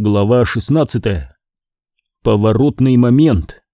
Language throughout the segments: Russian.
Глава 16. Поворотный момент.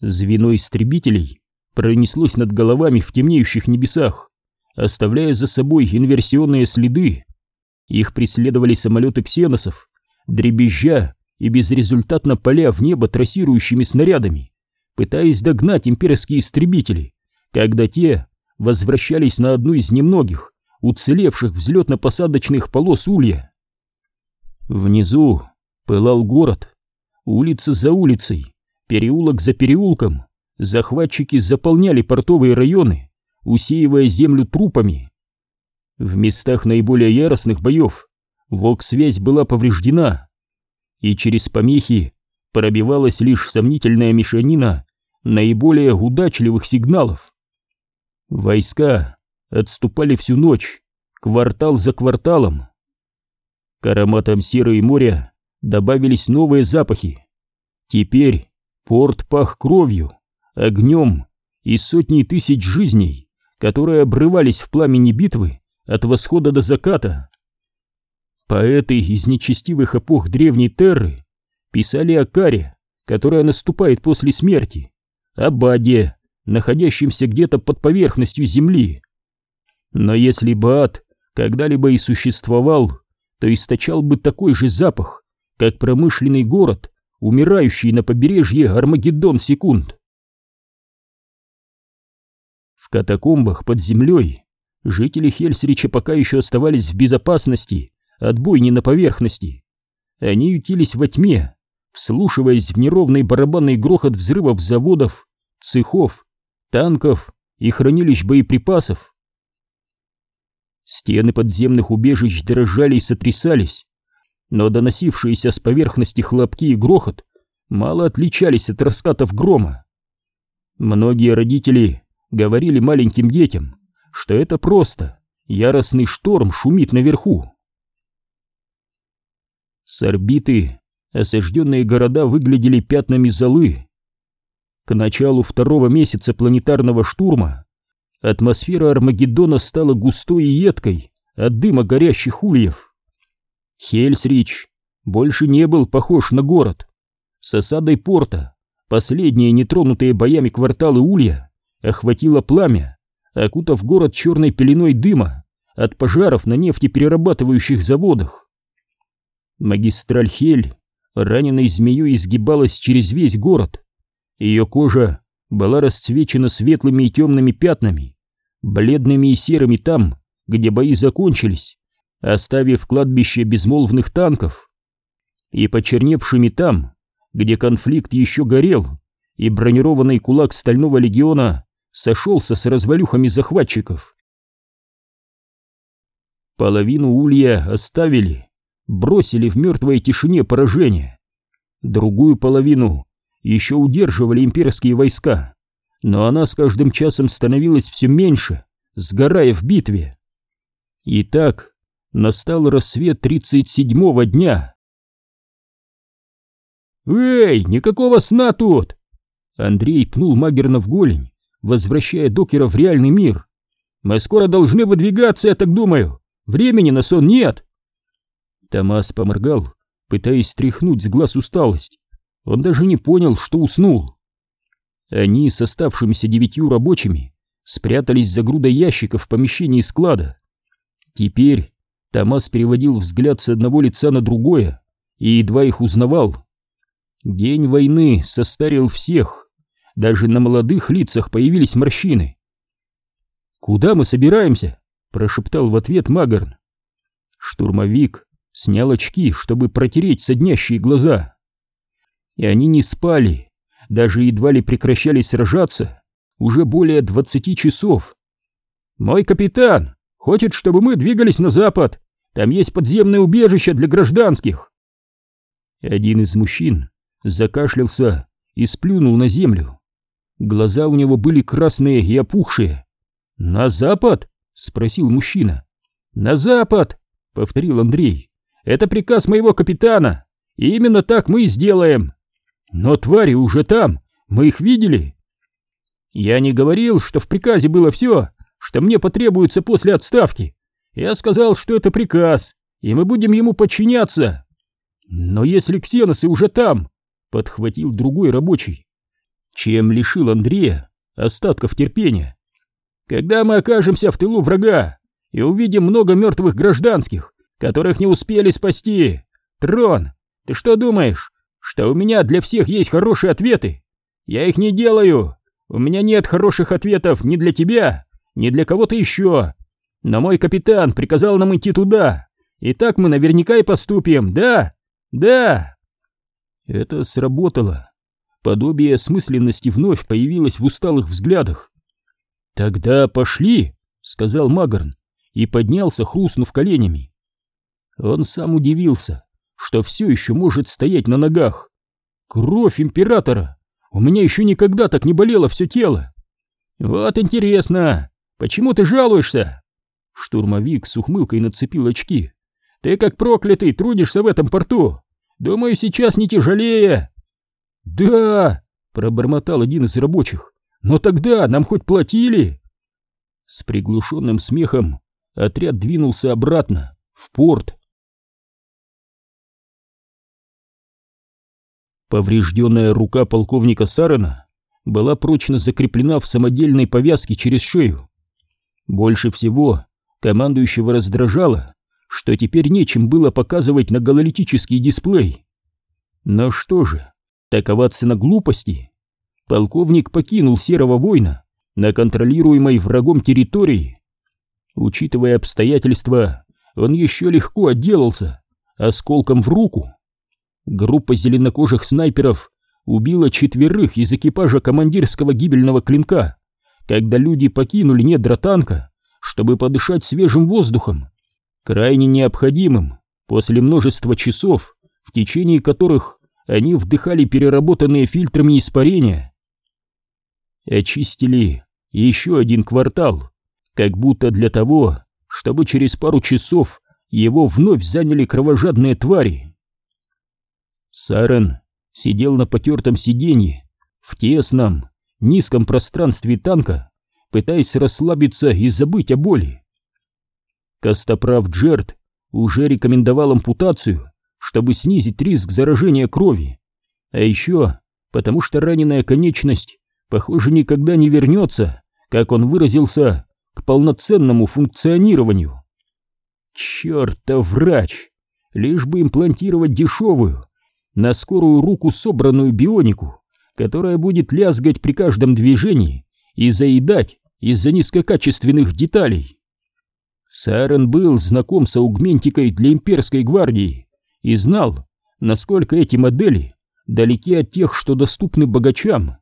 Звено истребителей пронеслось над головами в темнеющих небесах, оставляя за собой инверсионные следы. Их преследовали самолеты ксеносов, дребезжа и безрезультатно поля в небо трассирующими снарядами, пытаясь догнать имперские истребители, когда те возвращались на одну из немногих, уцелевших взлетно-посадочных полос улья. Внизу пылал город, улица за улицей, переулок за переулком, захватчики заполняли портовые районы, усеивая землю трупами. В местах наиболее яростных боев ВОК-связь была повреждена, и через помехи пробивалась лишь сомнительная мешанина наиболее удачливых сигналов. Войска отступали всю ночь, квартал за кварталом. К ароматам серы и моря добавились новые запахи. Теперь порт пах кровью, огнем и сотней тысяч жизней, которые обрывались в пламени битвы от восхода до заката. Поэты из нечестивых эпох древней Терры писали о каре, которая наступает после смерти, о Баде, находящемся где-то под поверхностью земли, но если бы ад когда-либо и существовал, то источал бы такой же запах, как промышленный город, умирающий на побережье Армагеддон секунд. В катакомбах под землей жители Хельсрича пока еще оставались в безопасности от бойни на поверхности. Они ютились во тьме, вслушиваясь в неровный барабанный грохот взрывов заводов, цехов, танков и хранилищ боеприпасов. Стены подземных убежищ дрожали и сотрясались, но доносившиеся с поверхности хлопки и грохот мало отличались от раскатов грома. Многие родители говорили маленьким детям, что это просто яростный шторм шумит наверху. С орбиты осажденные города выглядели пятнами золы. К началу второго месяца планетарного штурма Атмосфера Армагеддона стала густой и едкой от дыма горящих ульев. Хельсрич больше не был похож на город. С осадой порта последние нетронутые боями кварталы улья охватило пламя, окутав город черной пеленой дыма от пожаров на нефтеперерабатывающих заводах. Магистраль Хель раненой змеей изгибалась через весь город. Ее кожа была расцвечена светлыми и темными пятнами, бледными и серыми там, где бои закончились, оставив кладбище безмолвных танков, и почерневшими там, где конфликт еще горел, и бронированный кулак Стального легиона сошелся с развалюхами захватчиков. Половину улья оставили, бросили в мертвой тишине поражения. Другую половину еще удерживали имперские войска но она с каждым часом становилась все меньше, сгорая в битве. Итак, настал рассвет тридцать седьмого дня. «Эй, никакого сна тут!» Андрей пнул Магерна в голень, возвращая докера в реальный мир. «Мы скоро должны выдвигаться, я так думаю. Времени на сон нет!» Томас поморгал, пытаясь стряхнуть с глаз усталость. Он даже не понял, что уснул. Они с оставшимися девятью рабочими спрятались за грудой ящиков в помещении склада. Теперь Томас переводил взгляд с одного лица на другое и едва их узнавал. День войны состарил всех, даже на молодых лицах появились морщины. «Куда мы собираемся?» — прошептал в ответ Магарн. Штурмовик снял очки, чтобы протереть соднящие глаза. И они не спали, даже едва ли прекращали сражаться уже более двадцати часов. «Мой капитан хочет, чтобы мы двигались на запад. Там есть подземное убежище для гражданских». Один из мужчин закашлялся и сплюнул на землю. Глаза у него были красные и опухшие. «На запад?» — спросил мужчина. «На запад!» — повторил Андрей. «Это приказ моего капитана, и именно так мы и сделаем!» Но твари уже там, мы их видели. Я не говорил, что в приказе было все, что мне потребуется после отставки. Я сказал, что это приказ, и мы будем ему подчиняться. Но если ксеносы уже там, подхватил другой рабочий, чем лишил Андрея остатков терпения. Когда мы окажемся в тылу врага и увидим много мертвых гражданских, которых не успели спасти, Трон, ты что думаешь, что у меня для всех есть хорошие ответы? Я их не делаю. У меня нет хороших ответов ни для тебя, ни для кого-то еще. Но мой капитан приказал нам идти туда. И так мы наверняка и поступим, да? Да!» Это сработало. Подобие осмысленности вновь появилось в усталых взглядах. «Тогда пошли», — сказал Магарн и поднялся, хрустнув коленями. Он сам удивился, что все еще может стоять на ногах. Кровь императора! У меня еще никогда так не болело все тело. Вот интересно, почему ты жалуешься? Штурмовик с ухмылкой нацепил очки. Ты как проклятый трудишься в этом порту. Думаю, сейчас не тяжелее. Да, пробормотал один из рабочих. Но тогда нам хоть платили? С приглушенным смехом отряд двинулся обратно, в порт. Поврежденная рука полковника Сарена была прочно закреплена в самодельной повязке через шею. Больше всего командующего раздражало, что теперь нечем было показывать на гололитический дисплей. Но что же, такова цена глупости. Полковник покинул Серого Война на контролируемой врагом территории. Учитывая обстоятельства, он еще легко отделался осколком в руку. Группа зеленокожих снайперов убила четверых из экипажа командирского гибельного клинка, когда люди покинули недра танка, чтобы подышать свежим воздухом, крайне необходимым после множества часов, в течение которых они вдыхали переработанные фильтрами испарения. Очистили еще один квартал, как будто для того, чтобы через пару часов его вновь заняли кровожадные твари. Сарен сидел на потертом сиденье, в тесном, низком пространстве танка, пытаясь расслабиться и забыть о боли. Костоправ Джерт уже рекомендовал ампутацию, чтобы снизить риск заражения крови, а еще потому что раненая конечность, похоже, никогда не вернется, как он выразился, к полноценному функционированию. Чертов врач! Лишь бы имплантировать дешевую, на скорую руку собранную бионику, которая будет лязгать при каждом движении и заедать из-за низкокачественных деталей. Сарен был знаком с аугментикой для имперской гвардии и знал, насколько эти модели далеки от тех, что доступны богачам.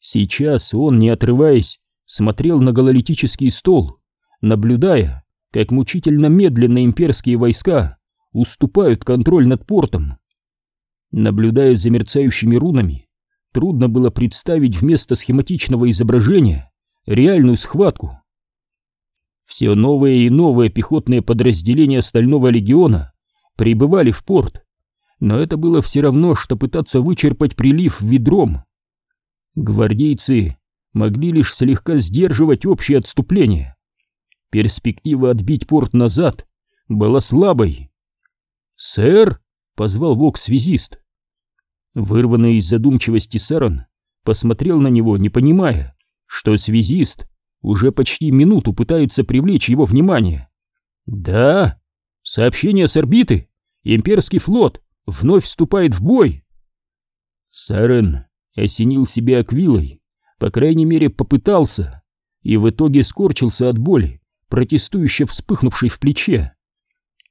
Сейчас он, не отрываясь, смотрел на гололитический стол, наблюдая, как мучительно медленно имперские войска уступают контроль над портом. Наблюдая за мерцающими рунами, трудно было представить вместо схематичного изображения реальную схватку. Все новые и новые пехотные подразделения Стального легиона прибывали в порт, но это было все равно, что пытаться вычерпать прилив ведром. Гвардейцы могли лишь слегка сдерживать общее отступление. Перспектива отбить порт назад была слабой. «Сэр!» — позвал Вокс-связист. Вырванный из задумчивости Саран посмотрел на него, не понимая, что связист уже почти минуту пытается привлечь его внимание. «Да, сообщение с орбиты. Имперский флот вновь вступает в бой». Сарен осенил себя аквилой, по крайней мере попытался, и в итоге скорчился от боли, протестующе вспыхнувшей в плече.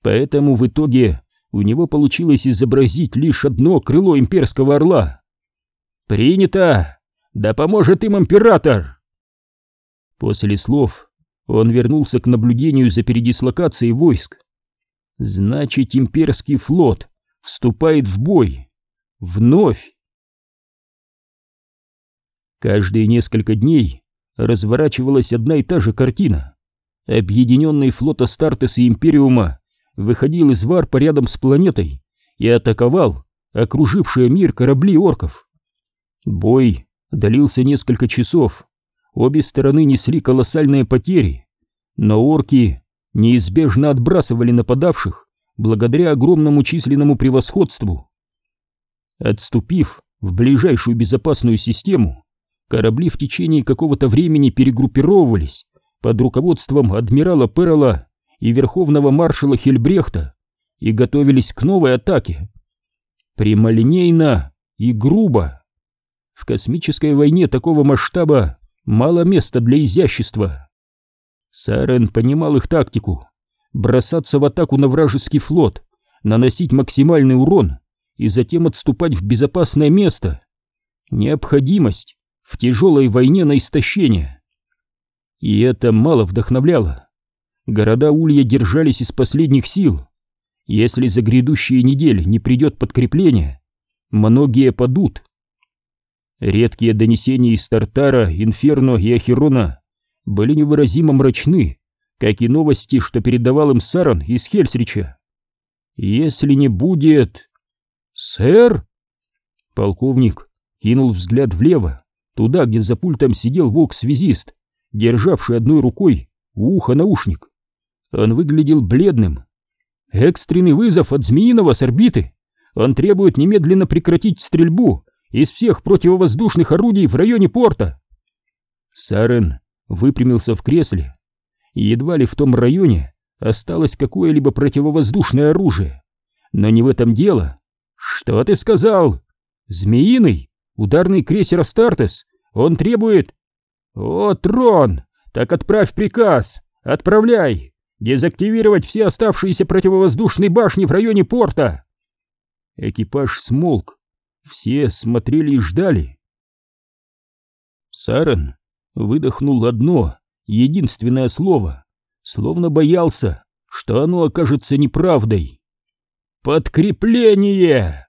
Поэтому в итоге у него получилось изобразить лишь одно крыло имперского орла. «Принято! Да поможет им император!» После слов он вернулся к наблюдению за передислокацией войск. Значит, имперский флот вступает в бой. Вновь. Каждые несколько дней разворачивалась одна и та же картина. Объединенный флот Астартес и Империума выходил из варпа рядом с планетой и атаковал окружившие мир корабли орков. Бой длился несколько часов, обе стороны несли колоссальные потери, но орки неизбежно отбрасывали нападавших благодаря огромному численному превосходству. Отступив в ближайшую безопасную систему, корабли в течение какого-то времени перегруппировывались под руководством адмирала Перла и верховного маршала Хельбрехта и готовились к новой атаке. Прямолинейно и грубо. В космической войне такого масштаба мало места для изящества. Сарен понимал их тактику. Бросаться в атаку на вражеский флот, наносить максимальный урон и затем отступать в безопасное место. Необходимость в тяжелой войне на истощение. И это мало вдохновляло. Города Улья держались из последних сил. Если за грядущие недели не придет подкрепление, многие падут. Редкие донесения из Тартара, Инферно и Ахерона были невыразимо мрачны, как и новости, что передавал им Саран из Хельсрича. «Если не будет...» «Сэр?» Полковник кинул взгляд влево, туда, где за пультом сидел волк-связист, державший одной рукой у уха наушник. Он выглядел бледным. «Экстренный вызов от Змеиного с орбиты! Он требует немедленно прекратить стрельбу из всех противовоздушных орудий в районе порта!» Сарен выпрямился в кресле. Едва ли в том районе осталось какое-либо противовоздушное оружие. Но не в этом дело. «Что ты сказал?» «Змеиный! Ударный крейсер Астартес! Он требует...» «О, Трон! Так отправь приказ! Отправляй! Дезактивировать все оставшиеся противовоздушные башни в районе порта!» Экипаж смолк. Все смотрели и ждали. Сарен выдохнул одно, единственное слово, словно боялся, что оно окажется неправдой. «Подкрепление!»